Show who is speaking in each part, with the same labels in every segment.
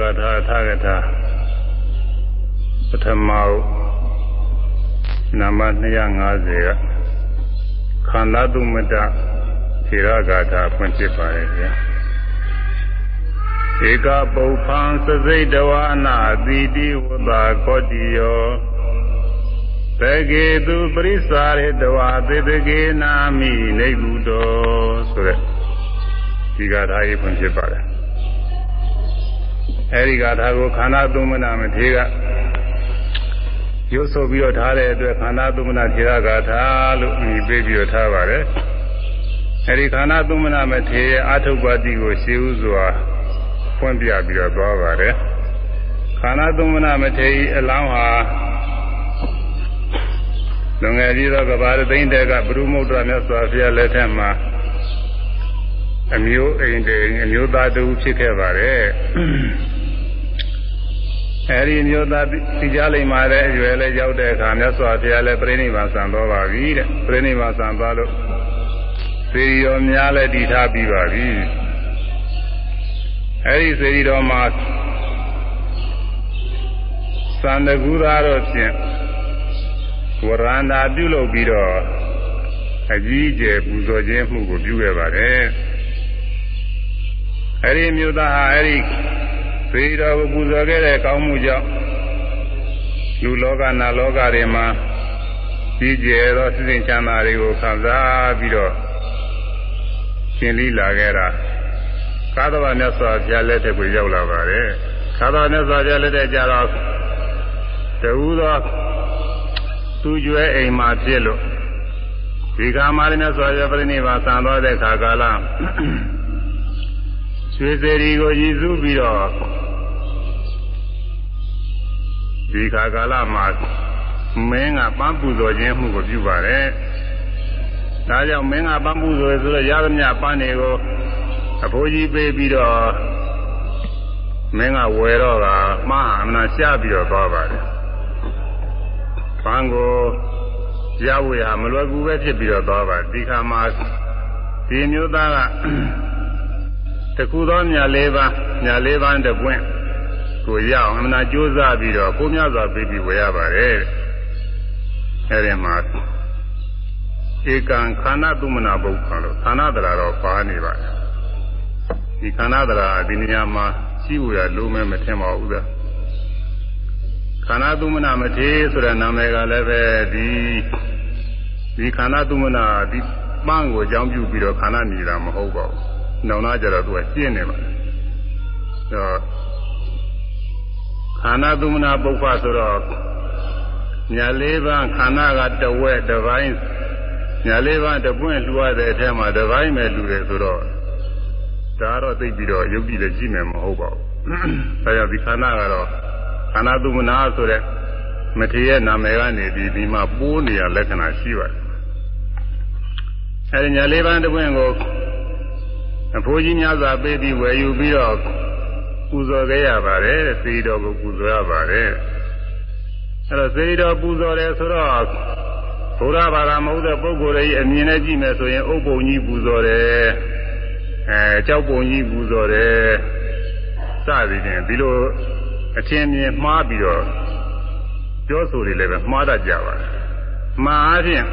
Speaker 1: သေရဂထာအထကထာပထမနံပါတ်250ကခန္ဓာတုမတသေရဂထာဖွင့်ဖြစ်ပါရဲ့ဗျာဧကပုပ္ပံသစိတ်တဝနာတိတိဝတ္တာကောတိယောသကေတုပရိစာရေတဝသေတကေနာမိနေကုတောဆိုတဲ့ဒီဂါထာကြီးဖွင့်ဖြစ်ပါတယ် အဲဒီဂါထာကိုခန္ဓာသုံးမနာမထေကရုပ်ဆိုပြီးတော့ထားတဲ့အတွက်ခန္ဓာသုံးမနာထေရဂါထာလို့အမည်ပေးပြီးတော့ထားပါတယ်အဲဒီခန္ဓာသုံးမနာမထေရဲ့အထုပ္ပတိကိုရှင်းဥစွာဖွင့်ပြပြီးတော့သွားပါတယ်ခန္ဓာသုံးမနာမထေဤအလောင်းဟာလွန်ငယ်ပြီးတော့ကဘာသိန်းတဲ့ကဘုရုမုဒ္ဒရာမြတ်စွာဘုရားလက်ထက်မှာအမျိုးအိမ်တိမ်အမျိုးသားတူဖြစ်ခဲ့ပါတယ် အဲဒီမျိုးသားသိကြလိမ့်ပါတဲ့အရွယ်လေးရောက်တဲ့အခါမြတ်စွာဘုရားလည်းပြိဋိဘံဆံတော်ပါပြီတဲ့ပြိဋိဘံဆံသွားလို့သေရောများလည်းတည်ထားပြီးပါပြီအဲဒီသေရီတော်မှာသံတကူသားတော့ဖြင့်ဝရန္တာပြုလုပ်ပြီးတော့အကြီးအကျယ်ပူဇော်ခြင်းမှုကိုပြုခဲ့ပါတယ်အဲဒီမြို့သားဟာအဲဒီ သေတော်ကိုပူဇော်ခဲ့တဲ့ကောင်းမှုကြောင့်လူလောကနာလောကတွေမှာကြီးကျယ်သောစိစဉ်ချမ်းသာတွေကိုခံစားပြီးတော့ရှင်လိလာခဲ့တာကာသဝမြတ်စွာဘုရားလက်ထက်ကိုရောက်လာပါတယ်ကာသဝမြတ်စွာဘုရားလက်ထက်ကျတော့တူသောသူကျွဲအိမ်မှာဖြစ်လို့ဒီကမာရမြတ်စွာဘုရားပြိဋိဘာဆံသွားတဲ့ခါကာလ ရွှေစေရီကိုရည်စူးပြီးတော့ဒီခါကာလမှာမင်းကပန်းပူဇော်ခြင်းမှုကိုပြုပါတယ်။ဒါကြောင့်မင်းကပန်းပူဇော်ဆိုတော့ရသမျှပန်းတွေကိုအဖိုးကြီးပေးပြီးတော့မင်းကဝယ်တော့ကမှားအမှန်ရှားပြီးတော့သွားပါတယ်။ပန်းကိုရဝေရမလွယ်ကူပဲဖြစ်ပြီးတော့သွားပါဒီခါမှာဒီမျိုးသားက တခုသောမြတ်လေးပါးမြတ်လေးပါးတပွင့်ကိုရအောင်အမှန်ကြိုးစားပြီးတော့ကိုမြတ်စွာပေးပြီးဝယ်ရပါတယ်အဲဒီမှာဧကံခန္ဓာတုမနာဘုက္ခလို့ခန္ဓာတရာတော့ပါနေပါတယ်ဒီခန္ဓာတရာဒီနေရာမှာရှိဝရလုံးမဲမထင်ပါဘူးသားခန္ဓာတုမနာမထေဆိုတဲ့နာမည်ကလည်းပဲဒီဒီခန္ဓာတုမနာဒီပန်းကိုအကြောင်းပြုပြီးတော့ခန္ဓာမြည်တာမဟုတ်ပါဘူး။ နောင်နာကြတော့သူကရှင်းနေပါလား။အဲတော့ခန္ဓာတုမနာပုပ္ပဆိုတော့ညာလေးပါးခန္ဓာကတဝက်တစ်ပိုင်းညာလေးပါးတပွင့်လှူရတဲ့အထက်မှာတစ်ပိုင်းပဲလှူတယ်ဆိုတော့ဒါတော့သိပြီးတော့ယုတ်ကြည်လည်းကြည့်မယ်မဟုတ်ပါဘူး။ဒါကြောင့်ဒီခန္ဓာကတော့ခန္ဓာတုမနာဆိုတဲ့မထေရနာမည်ကနေပြီးဒီမှာပိုးနေရလက္ခဏာရှိပါတယ်။အဲဒီညာလေးပါးတပွင့်ကို အဖိုးကြီးများစွာပေးပြီးဝယ်ယူပြီးတော့ပူဇော်ခဲ့ရပါတယ်စေတော်ကိုပူဇော်ရပါတယ်အဲတော့စေတော်ပူဇော်တယ်ဆိုတော့ဘုရားဘာသာမဟုတ်တဲ့ပုဂ္ဂိုလ်တွေအမြင်နဲ့ကြည့်မယ်ဆိုရင်အုပ်ပုံကြီးပူဇော်တယ်အဲကြောက်ပုံကြီးပူဇော်တယ်စသည်ဖြင့်ဒီလိုအချင်းမြင်မှားပြီးတော့ပြောဆိုတွေလည်းပဲမှားတတ်ကြပါတယ်မှားအချင်း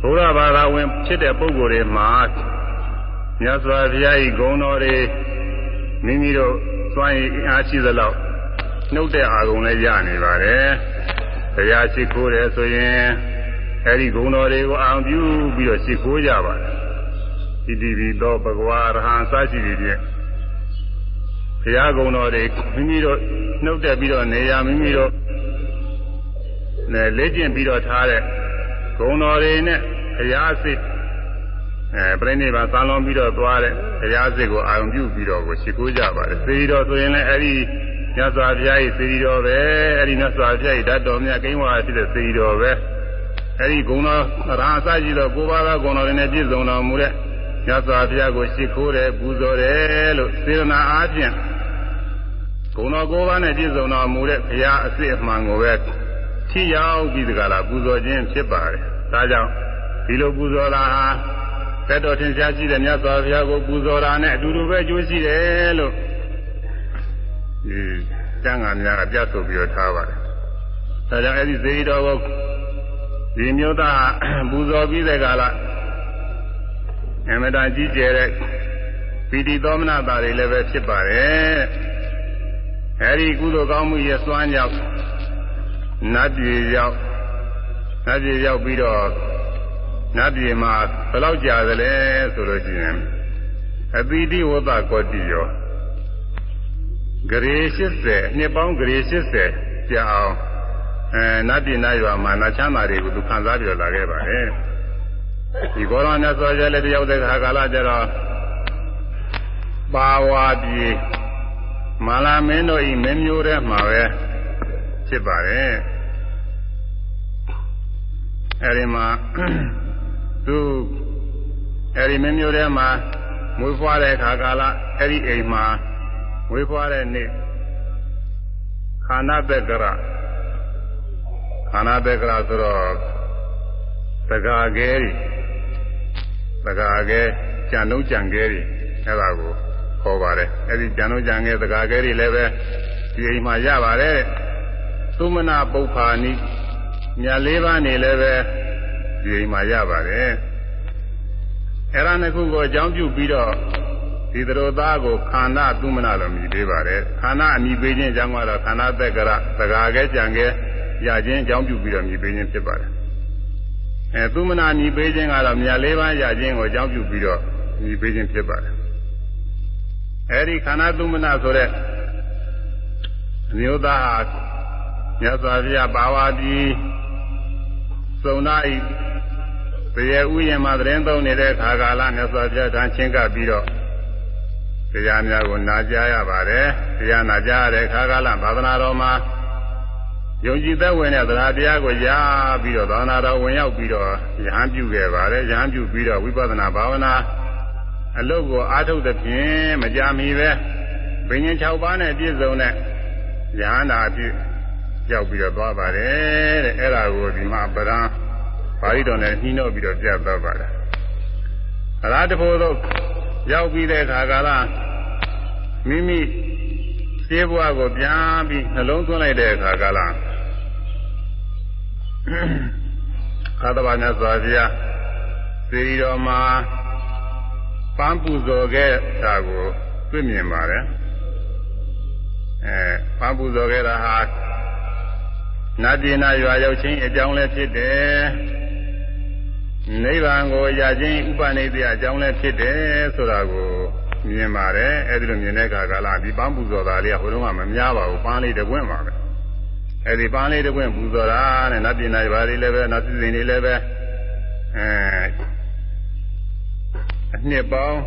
Speaker 1: ဘုရားဘာသာဝင်ဖြစ်တဲ့ပုဂ္ဂိုလ်တွေမှာ မြတ်စွာဘုရား၏ဂုဏ်တော်တွေမိမိတို့စွမ်းရည်အားရှိသလောက်နှုတ်တဲ့အာဂုံလည်းရနေပါတယ်။တရားရှိခိုးတယ်ဆိုရင်အဲဒီဂုဏ်တော်တွေကိုအောင်ပြုပြီးတော့ရှိခိုးကြပါတယ်။ဒီဒီပြီးတော့ဘဂဝါရဟံစရှိတွေဖြင့်ဘုရားဂုဏ်တော်တွေမိမိတို့နှုတ်တက်ပြီးတော့နေရမိမိတို့နဲ့လေ့ကျင့်ပြီးတော့ထားတဲ့ဂုဏ်တော်တွေနဲ့ဘုရားစိတ် အဲပြိဋိဘသံလွန်ပြီးတော့သွားတဲ့တရားစစ်ကိုအာရုံပြုပြီးတော့ကိုရှိခိုးကြပါတယ်စေရီတော်ဆိုရင်လည်းအဲဒီမြတ်စွာဘုရား၏စေရီတော်ပဲအဲဒီမြတ်စွာဘုရား၏ဓာတ်တော်မြတ်ကိန်းဝါဖြစ်တဲ့စေရီတော်ပဲအဲဒီဂုဏတော်ရာအစရှိသောကိုးပါးသောဂုဏတော်တွေနဲ့ပြည့်စုံတော်မူတဲ့မြတ်စွာဘုရားကိုရှိခိုးတယ်ပူဇော်တယ်လို့စေရနာအားဖြင့်ဂုဏတော်ကိုးပါးနဲ့ပြည့်စုံတော်မူတဲ့ဘုရားအစစ်အမှန်ကိုပဲထိရောက်ပြီးတကလားပူဇော်ခြင်းဖြစ်ပါတယ်ဒါကြောင့်ဒီလိုပူဇော်တာဟာ တသက်တော်ထင်ရှားရှိတဲ့မြတ်စွာဘုရားကိုပူဇော်တာနဲ့အတူတူပဲကျိုးရှိတယ်လို့ဒီကျမ်းဂန်များကပြဆိုပြီးတော့ထားပါတယ်။ဒါကြောင့်အဲ့ဒီဇေယီတော်ကိုဒီမျိုးသားပူဇော်ပြီးတဲ့ကာလအမတန်ကြီးကျယ်တဲ့ပီတိသောမနတာတွေလည်းပဲဖြစ်ပါတယ်။အဲဒီကုသိုလ်ကောင်းမှုရဲ့စွမ်းကြောင့်နတ်ပြည်ရောက်နတ်ပြည်ရောက်ပြီးတော့ နတ်ပြည်မှာဘယ်လောက်ကြာသလဲဆိုလို့ရှိရင်အပိတိဝတ္တကောတိယောဂရေ80နှစ်ပေါင်းဂရေ80ကြာအောင်အဲနတ်ပြည်နတ်ရွာမှာနတ်ချမ်းသာတွေကိုသူခံစားပြီးတော့လာခဲ့ပါတယ်ဒီကောရဏဆောကျလည်းတယောက်တဲ့ခါကာလကျတော့ပါဝါပြည်မာလာမင်းတို့ဤမင်းမျိုးထဲမှာပဲဖြစ်ပါတယ်အဲဒီမှာ သူအဲဒီမင်းမျိုးထဲမှာမွေးဖွားတဲ့ခါကာလအဲဒီအိမ်မှာမွေးဖွားတဲ့နေ့ခန္ဓာတက္ကရခန္ဓာတက္ကရဆိုတော့တက္ကာကဲတွေတက္ကာကဲကြံလုံးကြံကဲတွေအဲဒါကိုခေါ်ပါတယ်အဲဒီကြံလုံးကြံကဲတက္ကာကဲတွေလည်းပဲဒီအိမ်မှာရပါတယ်သုမနာပုပ္ပာနိမြတ်လေးပါးနေလည်းပဲ ဒီအိမ်မှာရပါတယ်အဲ့ဒါနှစ်ခုကိုအကြောင်းပြုပြီးတော့ဒီသရောသားကိုခန္ဓာသုမနာလို့မြည်ပေးပါတယ်ခန္ဓာအမိပေးခြင်းအကြောင်းကတော့ခန္ဓာသက်ကရသကာကဲကြံကဲရခြင်းအကြောင်းပြုပြီးတော့မြည်ပေးခြင်းဖြစ်ပါတယ်အဲသုမနာမြည်ပေးခြင်းကတော့မြတ်လေးပါးရခြင်းကိုအကြောင်းပြုပြီးတော့မြည်ပေးခြင်းဖြစ်ပါတယ်အဲဒီခန္ဓာသုမနာဆိုတဲ့အမျိုးသားဟာမြတ်စွာဘုရားပါဝါတိစုံနာဤ တရေဥယျာဉ်မှာသတင်းသုံးနေတဲ့ခါကာလမြတ်စွာဘုရားတန်ချင်းကပြီးတော့တရားများကိုနာကြားရပါတယ်တရားနာကြားရတဲ့ခါကာလသာသနာတော်မှာယုံကြည်သက်ဝင်တဲ့သရတရားကိုရပြီးတော့သာသနာတော်ဝင်ရောက်ပြီးတော့ယဟန်ပြုခဲ့ပါတယ်ယဟန်ပြုပြီးတော့ဝိပဿနာဘာဝနာအလုပ်ကိုအားထုတ်သဖြင့်မကြမီပဲဘိညာဉ်6ပါးနဲ့ပြည့်စုံတဲ့ယဟန္တာအဖြစ်ရောက်ပြီးတော့သွားပါတယ်တဲ့အဲ့ဒါကိုဒီမှာပရံ ပါဠိတော်နဲ့နှီးနှောပြီးတော့ပြသွားပါတယ်အလားတဖို့တော့ရောက်ပြီးတဲ့အခါကလာမိမိရှင်းဘဝကိုပြန်ပြီးနှလုံးသွင်းလိုက်တဲ့အခါကလာသာသဘာညစွာဘုရားစေရီတော်မှာပန်းပူဇော်ခဲ့တာကိုတွေ့မြင်ပါတယ်အဲပန်းပူဇော်ခဲ့တာဟာနတ်ပြည်နာရွာရောက်ခြင်းအကြောင်းလည်းဖြစ်တယ် နိဗ္ဗာန်ကိုရခြင်းဥပနိဒေအကြောင်းလည်းဖြစ်တယ်ဆိုတာကိုမြင်ပါတယ်အဲဒီလိုမြင်တဲ့အခါကလာဒီပန်းပူဇော်တာလေးကဟိုတုန်းကမများပါဘူးပန်းလေးတစ်ပွင့်ပါပဲအဲဒီပန်းလေးတစ်ပွင့်ပူဇော်တာနဲ့နတ်ပြည်နာရွာတွေလည်းပဲနတ်ပြည်တွေလည်းပဲအဲအနှစ်ပေါင်း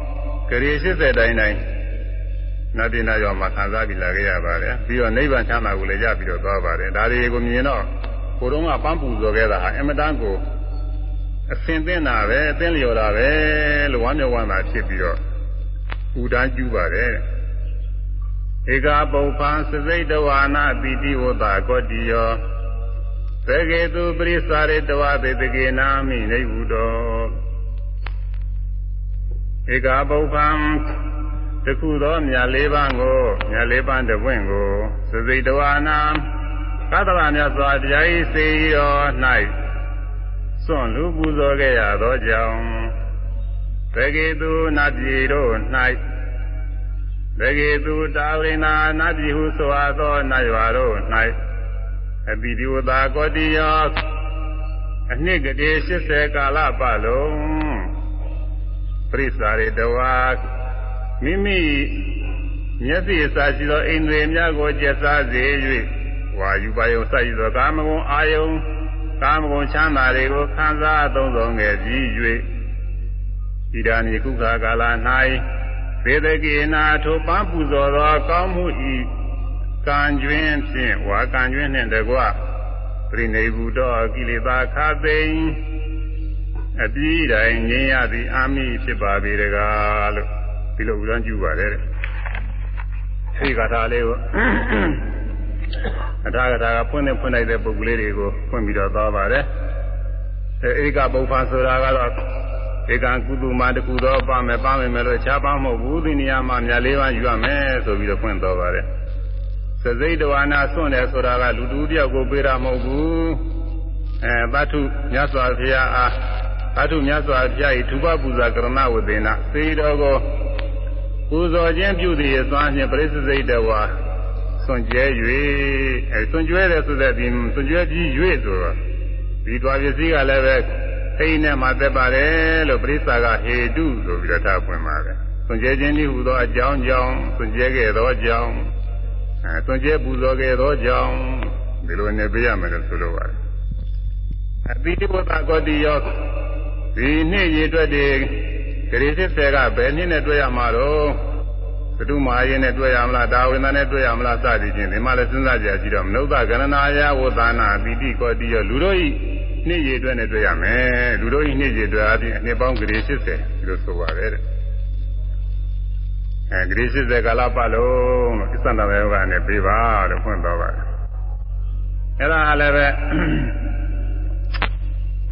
Speaker 1: ကြရေ80တိုင်းတိုင်းနတ်ပြည်နာရောမှာခံစားပြီးလာခဲ့ရပါတယ်ပြီးတော့နိဗ္ဗာန်ချမ်းသာကိုလည်းရပြီးတော့သွားပါတယ်ဒါတွေကိုမြင်တော့ကိုတုံးကပန်းပူဇော်ခဲ့တာဟာအမတန်ကို အစင်သင့်တာပဲအသင်းလျော်တာပဲလို့ဝမ်းမြောက်ဝမ်းသာဖြစ်ပြီးတော့ဥဒန်းကျူးပါတယ်ဧကပုပ္ပံသစိတ်တဝါနာပိတိဝတ္တကောတိယောသကေတုပရိစာရေတဝသေတကေနာမိနေဟုတော်ဧကပုပ္ပံတခုသောမြတ်လေးပါးကိုမြတ်လေးပါးတပွင့်ကိုသစိတ်တဝါနာကသဗ္ဗမြတ်စွာဘုရား၏စေရော၌ စွန့်လူပူဇော်ခဲ့ရသောကြောင့်တကေသူနတ်ပြည်တို့၌တကေသူတာဝိနာနတ်ပြည်ဟုဆိုအပ်သောနတ်ရွာတို့၌အပိဒီဝတာကောတိယောအနှစ်ကတိ80ကာလပတ်လုံးပရိစ္ဆာရေတဝါမိမိမျက်စိအစာရှိသောအိန္ဒြေများကိုကျက်စားစေ၍ဝါယူပါယုံစယူသောကာမဂုဏ်အာယုံ ကာမဂုဏ်ချမ်းသာတွေကိုခံစားသုံးဆောင်ခဲ့ပြီး၍ဣဒာနိကုခာကာလ၌သေတကေနာထိုပန်းပူဇော်သောကောင်းမှုဤကံကျွင်းဖြင့်ဝါကံကျွင်းနှင့်တကွပြိနေဘူးတော်ကိလေသာခသိမ့်အပြီးတိုင်းငြိမ်းရသည်အာမိဖြစ်ပါပေတကားလို့ဒီလိုဥဒန်းကျူပါတယ်တဲ့အဲဒီကထာလေးကို အထာကထာကဖွင့်နေဖွင့်လိုက်တဲ့ပုဂ္ဂိုလ်လေးတွေကိုဖွင့်ပြီးတော့သွားပါတယ်အဲဒီကပုပ္ပာဆိုတာကတော့ဧကံကုသမာတကူသောပါမယ်ပါမယ်မယ်လို့ခြားပါမဟုတ်ဘူးဒီနေရာမှာမြတ်လေးပါးယူရမယ်ဆိုပြီးတော့ဖွင့်တော်ပါတယ်စစိတ်တဝါနာဆွန့်တယ်ဆိုတာကလူတူတယောက်ကိုပေးတာမဟုတ်ဘူးအဲသတ္ထုမြတ်စွာဘုရားအားသတ္ထုမြတ်စွာဘုရား၏ထုပပူဇာကရဏဝသေနသေတော်ကိုပူဇော်ခြင်းပြုသည်အစွမ်းဖြင့်ပရိစ္ဆေစိတ်တဝါ ဆွန့်ကျဲ၍အဲဆွန့်ကျဲတယ်ဆိုတဲ့ဒီဆွန့်ကျဲပြီး၍ဆိုတော့ဒီတွားပစ္စည်းကလည်းပဲအိမ်နဲ့မှသက်ပါတယ်လို့ပရိစ္ဆာကဟေတုဆိုပြီးတော့ထားဖွင့်ပါတယ်ဆွန့်ကျဲခြင်းဤဟူသောအကြောင်းကြောင့်ဆွန့်ကျဲခဲ့သောကြောင့်အဲဆွန့်ကျဲပူဇော်ခဲ့သောကြောင့်ဒီလိုနေပေးရမယ်လို့ဆိုလိုပါတယ်အတိတိဝတ္တကောတိယောဒီနှစ်ရည်အတွက်ဒီဂရိစစ်ဆယ်ကဘယ်နှစ်နဲ့တွေ့ရမှာတော့ သတုမာယင်းနဲ့တွေ့ရမလားဒါဝိန္ဒနဲ့တွေ့ရမလားစသည်ဖြင့်ဒီမှာလည်းစဉ်းစားကြရစီတော့မနုဿကရဏာယဝသနာတိတိကောတိယောလူတို့ဤနှစ်ရည်အတွက်နဲ့တွေ့ရမယ်လူတို့ဤနှစ်ရည်အတွက်အပြင်အနှစ်ပေါင်းဂရိ80ဒီလိုဆိုပါတယ်တဲ့အဲဂရိ80ကာလပတ်လုံးလို့ဣသန္တမေယောကနေပြေးပါလို့ဖွင့်တော်ပါတယ်အဲ့ဒါလည်းပဲ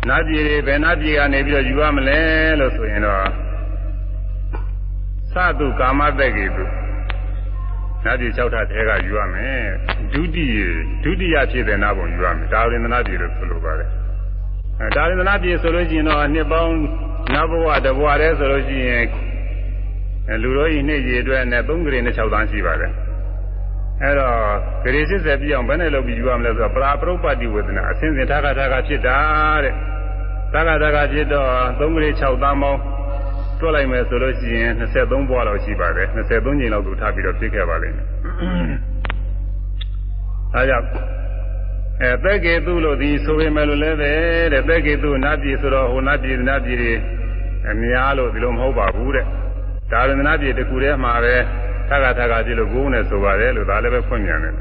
Speaker 1: နတ်ပြည်တွေဘယ်နတ်ပြည်ကနေပြီးတော့ယူရမလဲလို့ဆိုရင်တော့ သတုကာမတက္ကေတုနတ်ပြည်၆ထပ်ထဲကယူရမယ်ဒုတိယဒုတိယဖြစ်တဲ့နာဘုံယူရမယ်ဒါရင်သနာပြည်လို့ဆိုလိုပါတယ်အဲဒါရင်သနာပြည်ဆိုလို့ရှိရင်တော့နှစ်ပေါင်းနတ်ဘဝတဘဝတည်းဆိုလို့ရှိရင်လူတော်ကြီးနှစ်ကြီးအတွက်နဲ့3ကလေးနဲ့6သန်းရှိပါတယ်အဲ့တော့ဂရေ80ပြည့်အောင်ဘယ်နဲ့လုပ်ပြီးယူရမလဲဆိုတော့ပရာပရုပ္ပတိဝေဒနာအစဉ်စဉ်ထာကထာကဖြစ်တာတဲ့ထာကထာကဖြစ်တော့3ကလေး6သန်းပေါင်း တွက်လိုက်မယ်ဆိုလို့ရှိရင်23ဘွားလောက်ရှိပါတယ်23ချိန်လောက်သူထားပြီးတော့ဖြစ်ခဲ့ပါလိမ့်မယ်အဲကြောင့်အဲသက်ကေတုလို့ဒီဆိုပေမဲ့လို့လည်းပဲတဲ့သက်ကေတုနတ်ပြည်ဆိုတော့ဟိုနတ်ပြည်နတ်ပြည်တွေအများလို့ဒီလိုမဟုတ်ပါဘူးတဲ့ဒါရဏပြည်တစ်ခုတည်းမှာပဲထကထကကြည့်လို့ကိုယ်နဲ့ဆိုပါတယ်လို့ဒါလည်းပဲဖွင့်ပြန်တယ်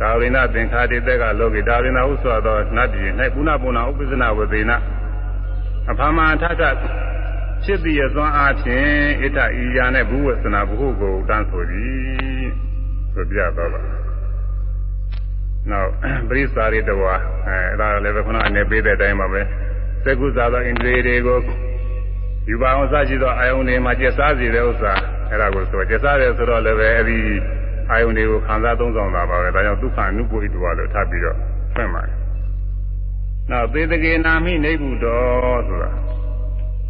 Speaker 1: ဒါဝိနာသင်္ခါတိတက်ကလောကိဒါဝိနာဥစွာသောနတ်ပြည်၌ပုဏ္ဏပုဏ္ဏဥပ္ပဇနဝသေနအဖမထထ ဖြစ်ပြီးရသွမ်းအားဖြင့်ဣတဤယာနဲ့ဘုဝေသနာဘုဟုကိုတန်းဆိုသည်ဆိုပြတော့ပါနောက်ပရိစ္ဆာရိတဝါအဲအဲ့ဒါလည်းပဲခုနအနေပေးတဲ့အတိုင်းပါပဲသက္ကုသာသောဣန္ဒြေတွေကိုယူပါအောင်စရှိသောအာယုန်တွေမှာကျက်စားစေတဲ့ဥစ္စာအဲ့ဒါကိုဆိုကျက်စားတယ်ဆိုတော့လည်းပဲအဲ့ဒီအာယုန်တွေကိုခံစားသုံးဆောင်တာပါပဲဒါကြောင့်ဒုက္ခအနုပုဣတဝါလို့ထပ်ပြီးတော့ဖွင့်ပါတယ်နောက်သေတကေနာမိနေဘူးတော်ဆိုတာ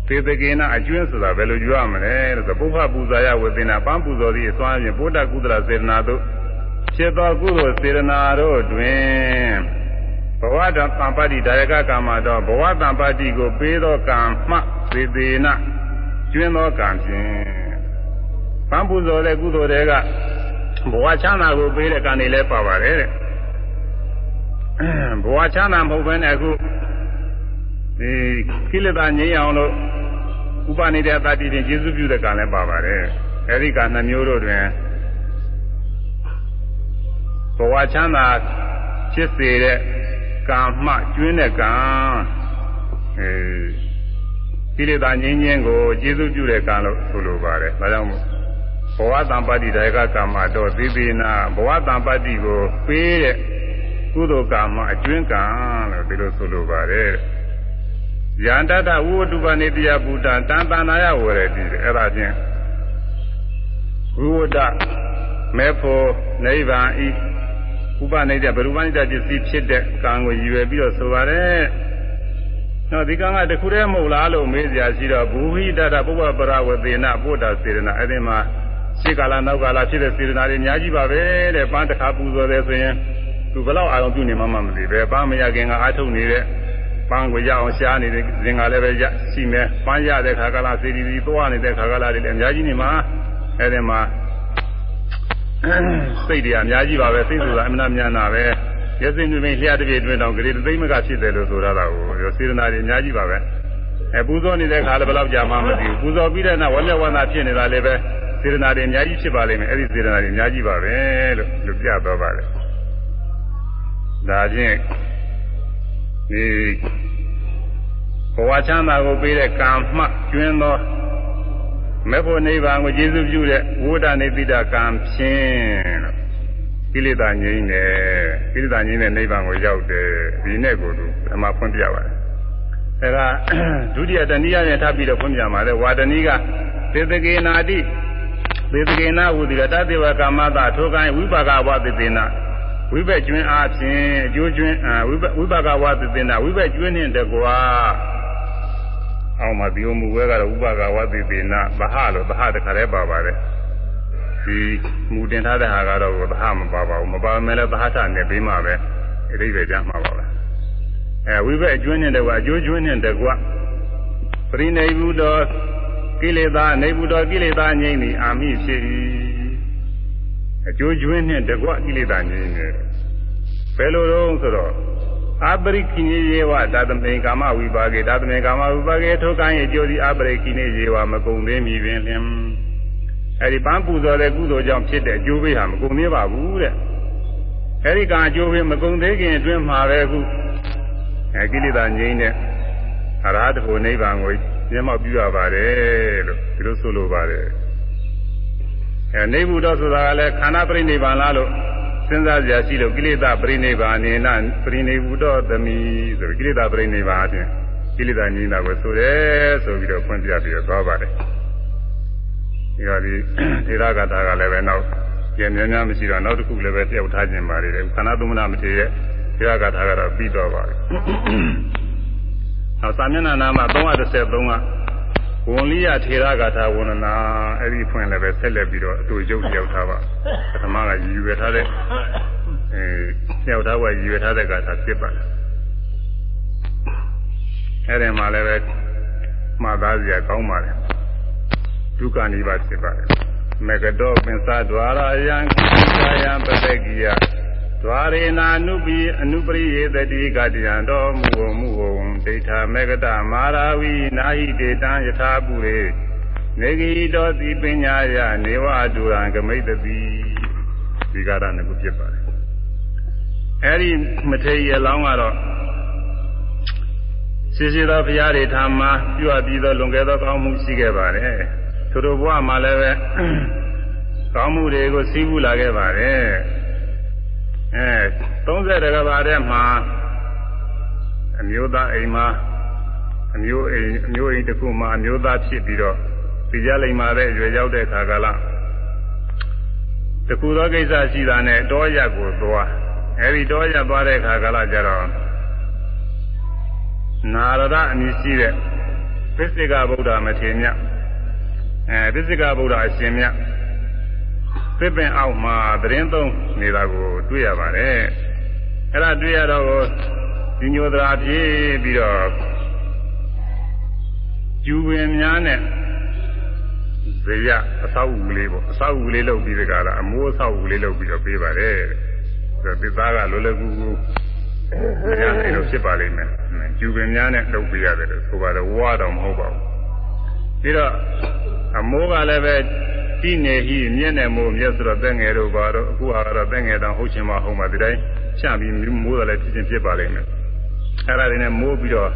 Speaker 1: သေတကေနာအကျွင်းဆိုတာဘယ်လိုယူရမလဲလို့ဆိုပုဗ္ဗပူဇာယဝေသနာပန်းပူဇော်သည့်အစွမ်းဖြင့်ဗုဒ္ဓကုသလစေတနာတို့ဖြစ်သောကုသိုလ်စေတနာတို့တွင်ဘဝတံပတ္တိဒါယကကာမတော်ဘဝတံပတ္တိကိုပေးသောကံမှသေသေးနာကျွင်းသောကံဖြင့်ပန်းပူဇော်တဲ့ကုသိုလ်တွေကဘဝချမ်းသာကိုပေးတဲ့ကံတွေလည်းပါပါတယ်တဲ့ဘဝချမ်းသာမဟုတ်ဘဲနဲ့အခုဒီကိလေသာငြိမ်းအောင်လို့ ဥပနေတဲ့တတိတင်ကျေစုပြုတဲ့ကံလည်းပါပါတယ်အဲဒီကနှမျိုးတို့တွင်ဘဝချမ်းသာဖြစ်စေတဲ့ကာမကျွင်းတဲ့ကံအဲကိလေသာငြိမ်းခြင်းကိုကျေစုပြုတဲ့ကံလို့ဆိုလိုပါတယ်ဒါကြောင့်ဘဝတံပတ္တိဒါယကကာမတော့သေသေးနာဘဝတံပတ္တိကိုပေးတဲ့ကုသိုလ်ကာမအကျွင်းကံလို့ဒီလိုဆိုလိုပါတယ် ယန္တတဝိဝတုပနေတိယဘုဒ္ဓတန်တနာယဝရတိအဲ့ဒါချင်းဝိဝတမေဖို့နိဗ္ဗာန်ဤဥပနေတဲ့ဘရူပနိတပစ္စည်းဖြစ်တဲ့ကံကိုရည်ရွယ်ပြီးတော့ဆိုပါတယ်။နော်ဒီကံကတခုတည်းမဟုတ်လားလို့မေးစရာရှိတော့ဘူဟိတတပုဗ္ဗပရဝသေနပုဒ္ဒစေရနာအဲ့ဒီမှာရှေ့ကာလနောက်ကာလဖြစ်တဲ့စေရနာတွေအများကြီးပါပဲတဲ့ပန်းတစ်ခါပူဇော်တယ်ဆိုရင်သူဘလောက်အာရုံပြုနေမှမမသိပဲပန်းမရခင်ကအာထုတ်နေတဲ့ပ န်းကိုရအောင်ရှားနေတဲ့ဇင်ကလည်းပဲရရှိမယ်ပန်းရတဲ့ခါကလာစေတီစီသွားနေတဲ့ခါကလာတွေလည်းအများကြီးနေမှာအဲ့ဒီမှာစိတ်တွေအများကြီးပါပဲစိတ်ဆိုတာအမှန်များနာပဲရစင်တွင်လျှက်တစ်ပြေတွင်တောင်ဂရေသိမ့်မကဖြစ်တယ်လို့ဆိုရတာကိုစေတနာတွေအများကြီးပါပဲအဲပူဇော်နေတဲ့ခါလည်းဘယ်တော့ကြာမှမသိဘူးပူဇော်ပြီးတဲ့နောက်ဝမ်းမြောက်ဝမ်းသာဖြစ်နေတာလည်းပဲစေတနာတွေအများကြီးဖြစ်ပါလိမ့်မယ်အဲ့ဒီစေတနာတွေအများကြီးပါပဲလို့လူပြတော့ပါတယ်ဒါချင်း ဒီဘဝချမ်းသာကိုပေးတဲ့ကံမှကျွင်းသောမေဖို့နိဗ္ဗာန်ကိုကျေစုပြုတဲ့ဝိဒနေတိတကံဖြင့်လို့ကိလေသာငြိမ်းတယ်ကိလေသာငြိမ်းတဲ့နိဗ္ဗာန်ကိုရောက်တယ်ဒီနဲ့ကိုသူအမှဖွင့်ပြပါတယ်ဒါကဒုတိယတဏှိယနဲ့ထပ်ပြီးတော့ဖွင့်ပြမှာလေဝါတဏှိကသေတကေနာတိသေတကေနာဝုတိကတသေဝကာမတာထိုကိုင်းဝိပါကဝသေသေနာ ဝိဘက်ကျွင်းအားဖြင့်အကျိုးကျွင်းဝိဘဝိပါကဝသေသေနာဝိဘက်ကျွင်းနှင့်တကွာအောင်မှာဒီမူဝဲကတော့ဥပါကဝသေသေနာသဟလို့သဟတခါတည်းပါပါတယ်ဒီမူတင်ထားတဲ့ဟာကတော့သဟမပါပါဘူးမပါမယ်လည်းသဟထနဲ့ပြီးမှပဲအတိတ်ပဲကြားမှာပါပဲအဲဝိဘက်အကျွင်းနဲ့တကွာအကျိုးကျွင်းနဲ့တကွာပရိနိဗ္ဗုတောကိလေသာနေဗုတောကိလေသာငြိမ့်သည်အာမိဖြစ်၏ အကျိုးကျွင်းနဲ့တကွာကိလေသာငြိမ့်တယ်ဘယ်လိုတော့ဆိုတော့အပရိခိနေယေဝသာသမေကာမဝိပါကေသာသမေကာမဝိပါကေထိုကံရဲ့အကျိုးသည်အပရိခိနေယေဝမကုံသေးမီပင်လင်အဲဒီပန်းပူဇော်တဲ့ကုသိုလ်ကြောင့်ဖြစ်တဲ့အကျိုးပေးဟာမကုံသေးပါဘူးတဲ့အဲဒီကံအကျိုးပေးမကုံသေးခင်အတွင်းမှာပဲခုအဲကိလေသာငြိမ်းတဲ့အရဟတဖို့နိဗ္ဗာန်ကိုမျက်မှောက်ပြုရပါတယ်လို့ဒီလိုဆိုလိုပါတယ် အဲနိဗ္ဗုဒ္ဓဆိုတာကလည်းခန္ဓာပရိနိဗ္ဗာန်လားလို့စဉ်းစားကြရှိလို့ကိလေသာပရိနိဗ္ဗာန်နေနပရိနိဗ္ဗုဒ္ဓသမီဆိုကိလေသာပရိနိဗ္ဗာန်အပြင်ကိလေသာငြိမ်းတာကိုဆိုတယ်ဆိုပြီးတော့ဖွင့်ပြပြီးတော့သွားပါတယ်ဒီကဒီထေရဂါထာကလည်းပဲနောက်ပြန်များများမရှိတော့နောက်တစ်ခုလည်းပဲတယောက်ထားခြင်းပါလေခန္ဓာသမဏမထေရဲ့ဆရာကထားကတော့ပြီးတော့ပါပြီ။နောက်သာမျက်နှာနာမှာ333က ဝန်လိယထေရဂါထာဝန္ဒနာအဲ့ဒီဖွင့်လည်းပဲဆက်လက်ပြီးတော့အတူရုပ်ရောက်ထားပါပထမကရည်ရွယ်ထားတဲ့အဲရောက်ထားဝရည်ရွယ်ထားတဲ့ဂါထာဖြစ်ပါတယ်အဲ့ဒီမှာလည်းပဲမှားသားစရာကောင်းပါတယ်ဒုက္ခနိဗ္ဗာန်ဖြစ်ပါတယ်မေကတောပင်္စဒွါရယံကိယံပတ္တကိယ ဒွါရေနာနုပိအနုပရိယေတတိကတယံတော်မူဝမူဝဒိဋ္ဌာမေကတမာရာဝိနာဟိတေတံယထာပုရေနေဂိတောတိပညာယနေဝအတူရံကမိတတိဒီကာရနှစ်ခုဖြစ်ပါတယ်အဲဒီမထေရလောင်းကတော့ရှိရှိသောဘုရားတွေထာမှာပြုအပ်ပြီးသောလွန်ကဲသောကောင်းမှုရှိခဲ့ပါတယ်သူတို့ဘဝမှာလည်းပဲကောင်းမှုတွေကိုစီးပူးလာခဲ့ပါတယ် အဲ30တကဘာထဲမှာအမျိုးသားအိမ်မှာအမျိုးအိမ်အမျိုးအိမ်တစ်ခုမှာအမျိုးသားဖြစ်ပြီးတော့ပြကြလိမ့်မှာတဲ့ရွယ်ရောက်တဲ့ခါကလာတခုသောကိစ္စရှိတာနဲ့တောရက်ကိုသွားအဲဒီတောရက်သွားတဲ့ခါကလာကျတော့နာရဒအမည်ရှိတဲ့ပစ္စေကဗုဒ္ဓမထေရမြတ်အဲပစ္စေကဗုဒ္ဓအရှင်မြတ် သစ်ပင်အောက်မှာသတင်းသုံးနေတာကိုတွေ့ရပါတယ်အဲ့ဒါတွေ့ရတော့ဒီညိုသရာပြေးပြီးတော့ကျူပင်များနဲ့ဇေယအဆောက်အဦလေးပေါ့အဆောက်အဦလေးလုပ်ပြီးတကလားအမိုးအဆောက်အဦလေးလုပ်ပြီးတော့ပေးပါတယ်ဆိုတော့သစ္စာကလောလောကူကူမရနိုင်လို့ဖြစ်ပါလိမ့်မယ်ကျူပင်များနဲ့လုပ်ပေးရတယ်လို့ဆိုပါတယ်ဝါတော့မဟုတ်ပါဘူးပြီးတော့အမိုးကလည်းပဲ တိနေဟိမြင့်နေမို့မြတ်ဆိုတော့တဲ့ငယ်တို့ပါတော့အခုဟာကတော့တဲ့ငယ်တောင်ဟုတ်ချင်မှဟုတ်မှဒီတိုင်းချပြီးမိုးတယ်လည်းဖြစ်ချင်းဖြစ်ပါလိမ့်မယ်အဲ့ဒါတွေနဲ့မိုးပြီးတော့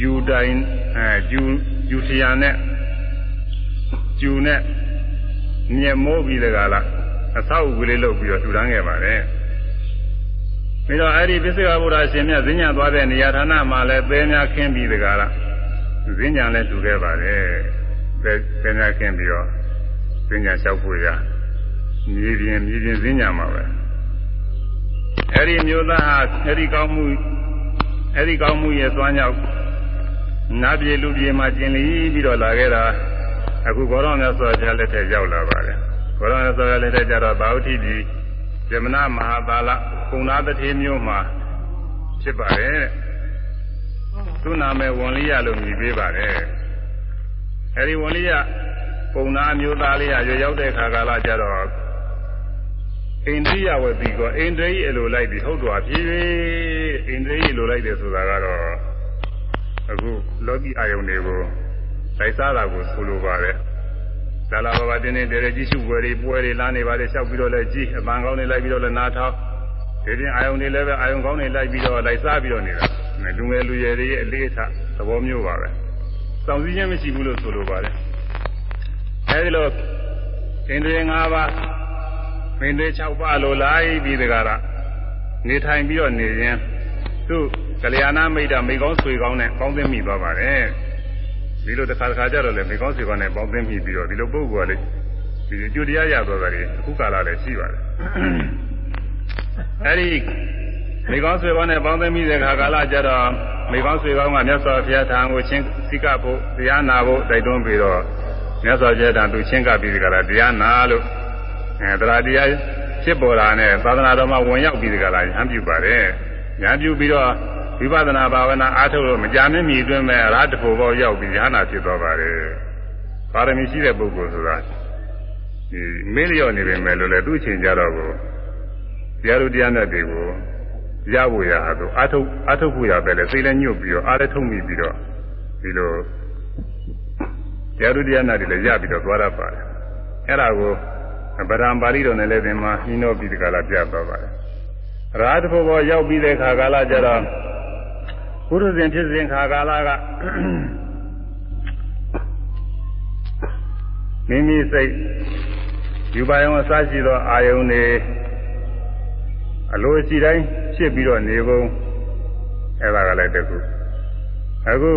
Speaker 1: ယူတိုင်းအဲယူယူထရံနဲ့ကျူနဲ့မြက်မိုးပြီးတကလားအဆောက်အဦလေးလုပ်ပြီးတော့ထူထမ်းခဲ့ပါတယ်ပြီးတော့အဲ့ဒီပစ္စည်းကဗုဒ္ဓရှင်မြတ်ဈဉ္ညာသွားတဲ့နေရာဌာနမှာလည်းသဲများခင်းပြီးတကလားဈဉ္ညာလည်းထူခဲ့ပါတယ် သဲသဲများခင်းပြီးတော့ဈဉ္ညာလျှောက်ဖို့ရမြေပြင်မြေပြင်ဈဉ္ညာမှာပဲအဲ့ဒီမျိုးသားဟာအဲ့ဒီကောင်းမှုအဲ့ဒီကောင်းမှုရဲ့သွမ်းကြောင့်နာပြေလူပြေမှာကျင်လီပြီးတော့လာခဲ့တာအခုဘောရောမြတ်စွာဘုရားလက်ထက်ရောက်လာပါတယ်ဘောရောမြတ်စွာဘုရားလက်ထက်ကျတော့ဘာဝတိဒီဇမနာမဟာပါဠကုဏသတိမျိုးမှာဖြစ်ပါတယ်သူနာမည်ဝန်လိယလို့မြည်ပေးပါတယ် အဲဒီဝန်လိယပုံနာမျိုးသားလေးရရွရောက်တဲ့ခါကာလကျတော့အိန္ဒိယဝတိကောအိန္ဒြိအလိုလိုက်ပြီးဟုတ်တော်ဖြစ်၍အိန္ဒြိအလိုလိုက်တယ်ဆိုတာကတော့အခုလောကီအာယုန်တွေကိုတိုက်စားတာကိုဆိုလိုပါတယ်။သာလာဘဝတင်းတင်းတဲတဲကြည့်ရှုပွဲတွေပွဲတွေလာနေပါလေလျှောက်ပြီးတော့လည်းကြည့်အပန်းကောင်းတွေလိုက်ပြီးတော့လည်းနားထောင်ဒီပြင်အာယုန်တွေလည်းပဲအာယုန်ကောင်းတွေလိုက်ပြီးတော့လိုက်စားပြီးတော့နေတာ။လူငယ်လူရွယ်တွေရဲ့အလေးထားသဘောမျိုးပါပဲ။ စောင့်စည်းခြင်းမရှိဘူးလို့ဆိုလိုပါတယ်။အဲဒီလိုအင်္ဒြေ၅ပါးမင်းတွေ၆ပါးလိုလိုက်ပြီးတကားရနေထိုင်ပြီးတော့နေရင်သူကလျာဏမိတ်တာမိကောင်းဆွေကောင်းနဲ့ပေါင်းသိမိသွားပါတယ်ဒီလိုတစ်ခါတစ်ခါကြတော့လေမိကောင်းဆွေကောင်းနဲ့ပေါင်းသိမိပြီးတော့ဒီလိုပုဂ္ဂိုလ်ကလေဒီအကျိုးတရားရသွားတာလေအခုကာလလည်းရှိပါတယ်အဲဒီမိကောင်းဆွေကောင်းနဲ့ပေါင်းသိမိတဲ့ခါကာလကြတော့ မိကောင်းဆွေကောင်းကမြတ်စွာဘုရားထံကိုချင်းစိကဖို့တရားနာဖို့တိုက်တွန်းပြီးတော့မြတ်စွာဘုရားထံသူချင်းကပြီးဒီကလာတရားနာလို့အဲတရားတရားဖြစ်ပေါ်လာတဲ့သာသနာတော်မှာဝင်ရောက်ပြီးဒီကလာရဟန်းပြုပါတယ်ရဟန်းပြုပြီးတော့ဝိပဿနာဘာဝနာအားထုတ်လို့မကြာမမြည်အတွင်းမဲ့အရဟတဖို့ပေါရောက်ပြီးရဟနာဖြစ်သွားပါတယ်ပါရမီရှိတဲ့ပုဂ္ဂိုလ်ဆိုတာဒီမေးလျော့နေပေမဲ့လို့လေသူ့အချိန်ကြတော့ကိုတရားတို့တရားနဲ့တွေကို ရဖို့ရဟာသူအာထုတ်အာထုတ်ဖို့ရပဲလေစိတ်လည်းညှို့ပြီးတော့အားလည်းထုံမိပြီးတော့ဒီလိုတရားတို့တရားနဲ့တွေလည်းရပြီးတော့သွားရပါတယ်အဲ့ဒါကိုဗရံပါဠိတော်နဲ့လည်းသင်မှာနှီးနှောပြီးဒီကလာပြသွားပါတယ်ရာထဖို့ပေါ်ရောက်ပြီးတဲ့ခါကာလကျတော့ဘုရုဇင်ဖြစ်စဉ်ခါကာလကမိမိစိတ်ယူပါယုံအစရှိသောအာယုန်တွေ အလိုရှိတိုင်းဖြစ်ပြီးတော့နေပုံအဲ့ဒါကလည်းတခုအခု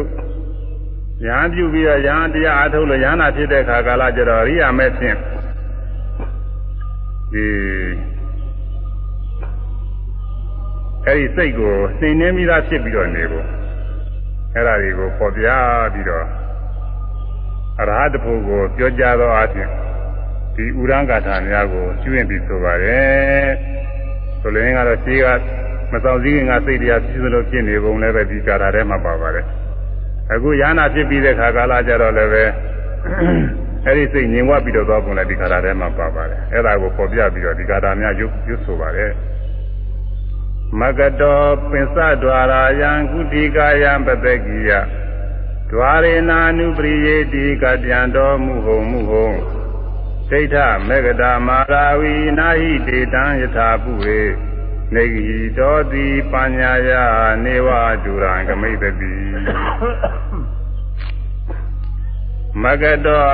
Speaker 1: ရဟန်းပြုပြီးတော့ရဟန်းတရားအားထုတ်လို့ရဟန္တာဖြစ်တဲ့ခါကာလကျတော့ရိယာမဲ့ဖြင့်ဒီအဲ့ဒီစိတ်ကိုနှိမ်နှင်းပြီးသားဖြစ်ပြီးတော့နေဖို့အဲ့ဒါတွေကိုပေါ်ပြပြီးတော့အရဟတဖို့ကိုပြောကြားသောအခြင်းဒီဥရန်ဂါထာများကိုကျွင့်ပြီးဆိုပါတယ် ဆိုလိုရင်းကတော့ရှိကမဆောင်စည်းခင်ကစိတ်တရားဖြစ်သလိုဖြစ်နေပုံလည်းပဲဒီဂါထာထဲမှာပါပါတယ်အခုရဟနာဖြစ်ပြီးတဲ့ခါကာလကျတော့လည်းပဲအဲ့ဒီစိတ်ငြိမ်ဝပြီးတော့သွားပုံလည်းဒီဂါထာထဲမှာပါပါတယ်အဲ့ဒါကိုပေါ်ပြပြီးတော့ဒီဂါထာများရုပ်ရုပ်ဆိုပါတယ်မကတောပင်စဒွာရာယံကုတိကာယံပတကိယဒွာရေနာနုပရိယေတိကတံတော်မူဟုံမူဟုံ ဒိဋ္ဌမေကတာမာရာဝီနာဟိတေတံယထာပုရေနေဂီတောတိပညာယနေဝဒူရံကမိတတိမကတော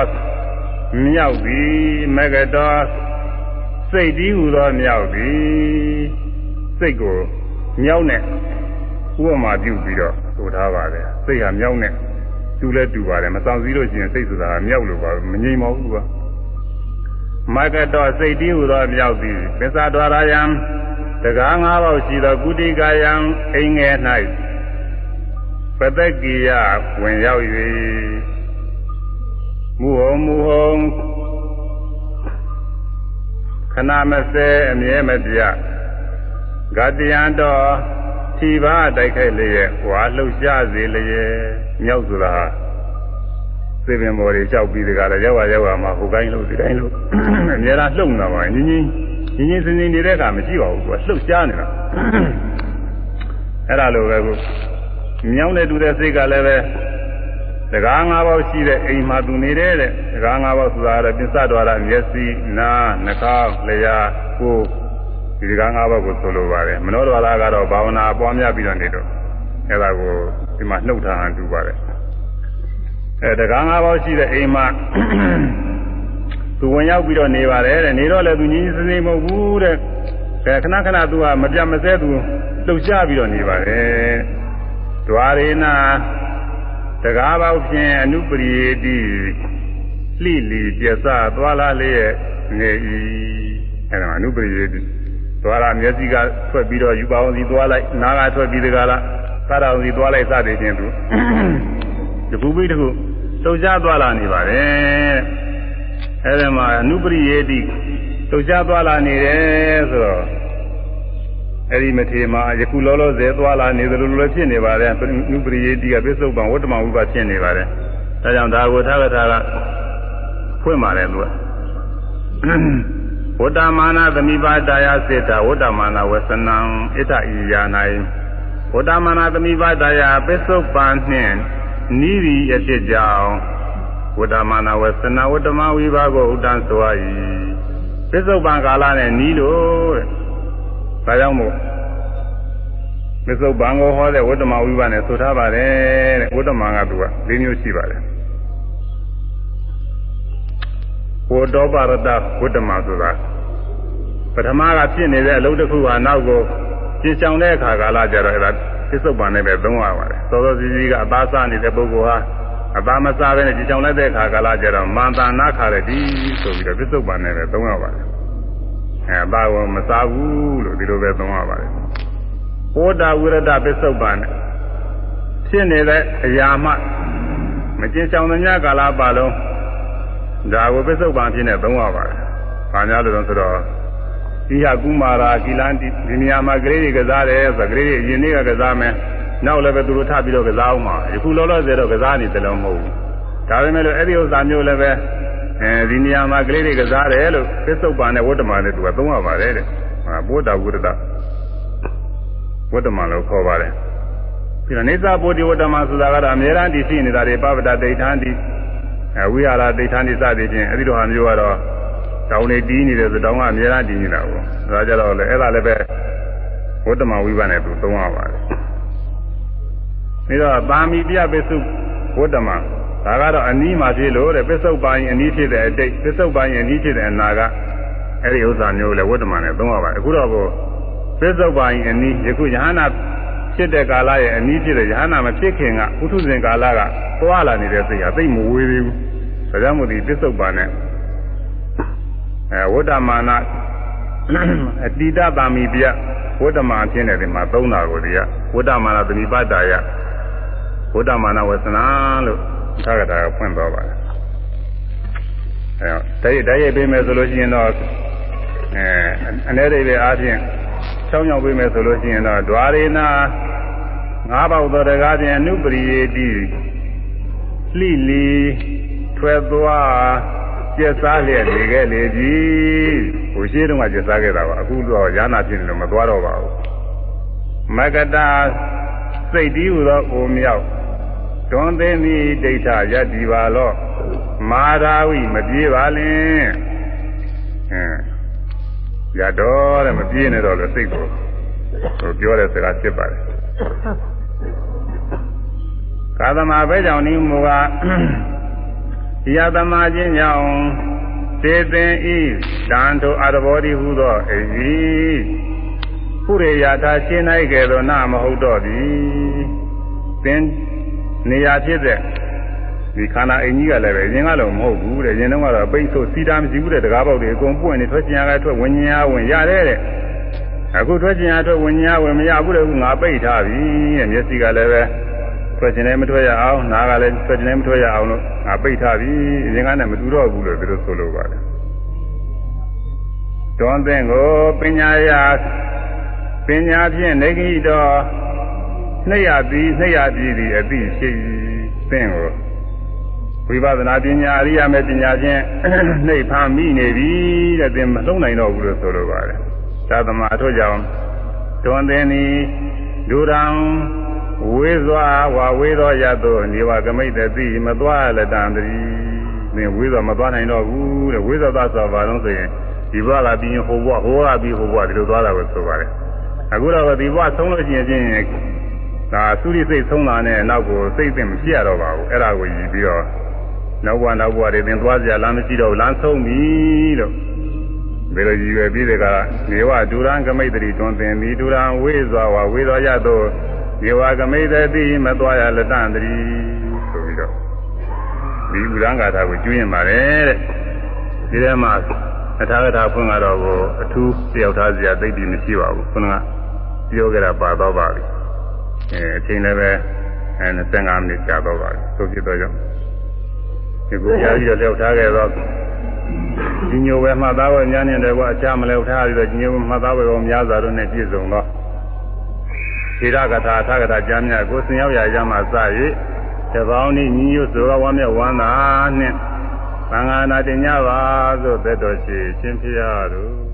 Speaker 1: မြောက်သည်မကတောစိတ်တည်းဟူသောမြောက်သည်စိတ်ကိုမြောက်နဲ့ဥပမာပြုပြီးတော့ဆိုထားပါတယ်စိတ်ဟာမြောက်နဲ့တူလဲတူပါတယ်မဆောင်စည်းလို့ရှိရင်စိတ်ဆိုတာမြောက်လို့ပါမငြိမ်ပါဘူးကွာ မကတောစိတ်တည်းဟူသောမြောက်သည်ပစ္စာဒွါရယံတကား၅ပေါက်ရှိသောကုတိကာယံအိမ်ငယ်၌ပတက္ကိယဝင်ရောက်၍မူဟုံမူဟုံခဏမစဲအမြဲမပြဂတယံတော်ထီပါတိုက်ခိုက်လျက်ဟွာလှုပ်ရှားစေလျက်မြောက်ဆိုတာ သေပင်ပေါ်တွေကြောက်ပြီးတကလည်းရောက်ရောက်မှာဟိုကိုင်းလို့ဒီတိုင်းလို့အများအားလှုပ်နေတာပါညင်းညင်းညင်းညင်းစင်စင်နေတဲ့ကမရှိပါဘူးကွာလှုပ်ရှားနေတာအဲ့ဒါလိုပဲကိုမြောင်းတဲ့တူတဲ့စိတ်ကလည်းပဲတကား၅ပေါက်ရှိတဲ့အိမ်မှာသူနေတဲ့တဲ့တကား၅ပေါက်ဆိုတာကတော့ပစ္စတော်ရမျက်စိနားနှာခေါင်းလျှာကိုယ်ဒီကံ၅ပါးကိုဆိုလိုပါတယ်မနောဒဝါဒကတော့ဘာဝနာပွားများပြီးတော့နေတော့အဲ့ဒါကိုဒီမှာနှုတ်ထားဟန်တူပါတယ် အဲတကံ၅ပါးရှိတဲ့အိမ်မှာသူဝင်ရောက်ပြီးတော့နေပါတယ်တဲ့နေတော့လည်းသူညီစနေမဟုတ်ဘူးတဲ့အဲခဏခဏသူကမပြတ်မစဲသူလှုပ်ရှားပြီးတော့နေပါတယ်ဒွါရေနာတကားပေါက်ဖြင့်အနုပရိယေတိလှိလီပြဆသွားလာလျက်နေ၏အဲဒါအနုပရိယေတိသွားရမျက်စိကထွက်ပြီးတော့ယူပါအောင်စီသွားလိုက်နားကထွက်ပြီးတကားလားသာတော်စီသွားလိုက်စသည်ဖြင့်သူ တခုပြီးတခုလှုပ်ရှားသွားလာနေပါတယ်အဲဒီမှာအနုပရိယေတိလှုပ်ရှားသွားလာနေတယ်ဆိုတော့အဲဒီမထေမှာယခုလောလောဆယ်သွားလာနေသလိုလိုဖြစ်နေပါတယ်အနုပရိယေတိကပစ္စုပန်ဝတ္တမဝိပါဖြစ်နေပါတယ်ဒါကြောင့်ဒါကိုသာဝထာကဖွင့်ပါတယ်သူကဝတ္တမာနသမိပါတာယစေတဝတ္တမာနဝဆနံဣတဣယာ၌ဝတ္တမာနသမိပါတာယပစ္စုပန်နှင့် နိရိအဖြစ်ကြောင့်ဝတ္တမာနဝဆနဝတ္တမဝိဘာကိုဥဒ္ဒံဆို၏ပစ္စုပန်ကာလနဲ့နီးလို့တဲ့ဒါကြောင့်မို့ပစ္စုပန်ကိုဟောတဲ့ဝတ္တမဝိဘာနဲ့ဆိုထားပါတယ်တဲ့ဝတ္တမကသူက၄မျိုးရှိပါတယ်ဝတ္တောပါရတဝတ္တမဆိုတာပထမကဖြစ်နေတဲ့အလုပ်တစ်ခုဟာနောက်ကိုရှင်းဆောင်တဲ့အခါကာလကျတော့အဲဒါ ပစ္စုပန်နဲ့ပဲသုံးရပါတယ်သောသောစီစီကအသားစားနေတဲ့ပုဂ္ဂိုလ်ဟာအသားမစားဘဲနဲ့ကြည်ချောင်လိုက်တဲ့အခါကာလကျတော့မန္တနာခါရတိဆိုပြီးတော့ပစ္စုပန်နဲ့ပဲသုံးရပါတယ်အဲအသားကမစားဘူးလို့ဒီလိုပဲသုံးရပါတယ်ဘောဓဝိရဒပစ္စုပန်နဲ့ဖြစ်နေတဲ့အရာမှမကျင်ချောင်သမျှကာလပါလုံးဒါကိုပစ္စုပန်ဖြစ်နေသုံးရပါတယ်။ဘာများလို့လဲဆိုတော့ ဒီဟာကုမာရာကိလန်ဒီနေရာမှာကလေးတွေကစားတယ်ဆိုကလေးတွေအရင်နေ့ကကစားမယ်နောက်လည်းပဲသူတို့ထပြီးတော့ကစားအောင်ပါယခုလောလောဆယ်တော့ကစားနေတယ်လို့မဟုတ်ဘူးဒါပေမဲ့လို့အဲ့ဒီဥစ္စာမျိုးလည်းပဲအဲဒီနေရာမှာကလေးတွေကစားတယ်လို့သစ္စုပ္ပန်နဲ့ဝတ္တမနဲ့သူကသုံးရပါတယ်တဲ့ဟာဘုဒ္ဓဝုဒ္ဒဝတ္တမလို့ခေါ်ပါတယ်ဒီနေသဗုဒ္ဓဝတ္တမဆိုတာကတော့အမြဲတမ်းတည်ရှိနေတာတွေပဗဒဒိဋ္ဌာန်တိဝိဟာရဒိဋ္ဌာန်တိစသည်ဖြင့်အဲ့ဒီလိုဟာမျိုးကတော့ တောင်းနေတီးနေတယ်ဆိုတောင်းကအများအားတည်နေတာပေါ့ဒါကြတော့လေအဲ့ဒါလည်းပဲဝတ္တမဝိပဿနာသူသုံးရပါတယ်ပြီးတော့ပါမီပြပစ္စုဝတ္တမဒါကတော့အနီးမှာဖြစ်လို့တဲ့ပစ္စုပ္ပန်အနီးဖြစ်တဲ့အတိတ်ပစ္စုပ္ပန်အနီးဖြစ်တဲ့အနာကအဲ့ဒီဥစ္စာမျိုးလေဝတ္တမနဲ့သုံးရပါတယ်အခုတော့ကိုပစ္စုပ္ပန်အနီးယခုယဟနာဖြစ်တဲ့ကာလရဲ့အနီးဖြစ်တဲ့ယဟနာမဖြစ်ခင်ကဥထုဇဉ်ကာလကသွားလာနေတဲ့စိတ်ဟာသိမဝေးသေးဘူးဒါကြောင့်မို့ဒီပစ္စုပ္ပန်နဲ့ အဲဝတ္တမာနအတိတပါမီပြဝတ္တမာအဖြစ်နဲ့ဒီမှာသုံးတာကိုဒီကဝတ္တမာနသတိပတ္တာယဝတ္တမာနဝဆနာလို့သာကတာကဖွင့်သွားပါတယ်အဲတည်းတည်းရေးပေးမယ်ဆိုလို့ရှိရင်တော့အဲအနေရိပဲအားဖြင့်ချောင်းရောက်ပေးမယ်ဆိုလို့ရှိရင်တော့ဒွါရေနာငါးပေါက်တော်တကားဖြင့်အနုပရိယေတိလှိလီထွက်သွား ကျက်စားလျက်နေခဲ့လေပြီဟိုရှိတုန်းကကျက်စားခဲ့တာပါအခုတော့ရဟနာဖြစ်နေလို့မသွားတော့ပါဘူးမကတာစိတ်တည်းဟူသောအိုမြောက်တွန်းသိမိဒိဋ္ဌယတ္တိပါလောမာရာဝိမပြေးပါလင်အင်းရတော့တဲ့မပြေးနဲ့တော့လေစိတ်ကိုဟိုပြောတဲ့စကားဖြစ်ပါတယ်ကာသမပဲကြောင့်ဤမူကား တရားသမားခြင်းကြောင့်သေသင်ဤတန်ထိုအတဘောတိဟုသောအဤခုရေယာတာရှင်းနိုင်ကြသောနာမဟုတ်တော့သည်သင်နေရာဖြစ်တဲ့ဒီခန္ဓာအိမ်ကြီးကလည်းပဲရင်ကတော့မဟုတ်ဘူးတဲ့ရင်တော့ကတော့ပိတ်ဆို့စီတာမရှိဘူးတဲ့တကားပေါက်တွေအကုန်ပွင့်နေထွက်ကျင်ရတဲ့ထွက်ဝิญညာဝင်ရတယ်တဲ့အခုထွက်ကျင်ရထွက်ဝิญညာဝင်မရဘူးတဲ့ခုငါပိတ်ထားပြီတဲ့မျက်စိကလည်းပဲ ထွက်ကျင်လည်းမထွက်ရအောင်နားကလည်းထွက်ကျင်လည်းမထွက်ရအောင်လို့ငါပိတ်ထားပြီအရင်ကနဲ့မတူတော့ဘူးလို့သူတို့ဆိုလိုပါတယ်တွန်းသင်ကိုပညာရာပညာဖြင့်နေကြီးတော်နှိပ်ရသည်နှိပ်ရသည်သည်အသိရှိသင်ကိုဝိပဿနာပညာအရိယာမေပညာဖြင့်နှိပ်ဖမ်းမိနေပြီတဲ့သင်မလုံးနိုင်တော့ဘူးလို့ဆိုလိုပါတယ်သာသမာအထို့ကြောင့်တွန်းသင်သည်ဒုရံ ဝေစွာဝါဝေသောရသောနေဝကမိတ်တိမသွားလက်တံတည်းနင်ဝေစွာမသွားနိုင်တော့ဘူးတဲ့ဝေစွာသွားဆိုပါတော့ဆိုရင်ဒီဘဝကပြီးရင်ဟိုဘဝဟိုဘဝပြီးဟိုဘဝဒီလိုသွားတာကိုဆိုပါတယ်အခုတော့ဒီဘဝဆုံးလို့ရှိရင်ချင်းဒါသုရိစိတ်ဆုံးတာနဲ့နောက်ကိုစိတ်သိမ့်မဖြစ်ရတော့ပါဘူးအဲ့ဒါကိုယူပြီးတော့နောက်ဘဝနောက်ဘဝတွေသင်သွားကြလမ်းမရှိတော့လမ်းဆုံးပြီလို့ဘယ်လိုရည်ရွယ်ပြီးတဲ့ကနေဝဒူရန်ကမိတ်တိတွင်သင်ပြီးဒူရန်ဝေစွာဝါဝေသောရသော ဒေဝကမိတ်တိမသွားရလတန်တည်းဆိုပြီးတော့ဒီဥရန်ဂါထာကိုကျွရင်ပါတယ်တဲ့ဒီထဲမှာအထာဂထာဖွင့်ကတော့ကိုအထူးတယောက်ထားစရာသိပြီးမရှိပါဘူးခုနကပြောကြတာပါတော့ပါပြီအဲအချိန်လည်းပဲအဲ25မိနစ်ကြာတော့ပါပြီဆိုဖြစ်တော့ကြောင့်ဒီကိုကြားပြီးတော့တယောက်ထားခဲ့တော့ဒီညိုပဲမှတ်သားဝဲညာနေတယ်ကွာအခြားမလဲထားပြီးတော့ဒီညိုမှတ်သားဝဲကောများစွာတို့နဲ့ပြည့်စုံတော့ ခြေရကထာအထကထာကျမ်းများကိုဆင်ရောက်ရကြမှာစ၍တပေါင်းဤညီညွတ်စွာဝမ်းမြောက်ဝမ်းသာနှင့်သံဃာနာတင်ကြပါသို့သက်တော်ရှိရှင်ဖျားတို့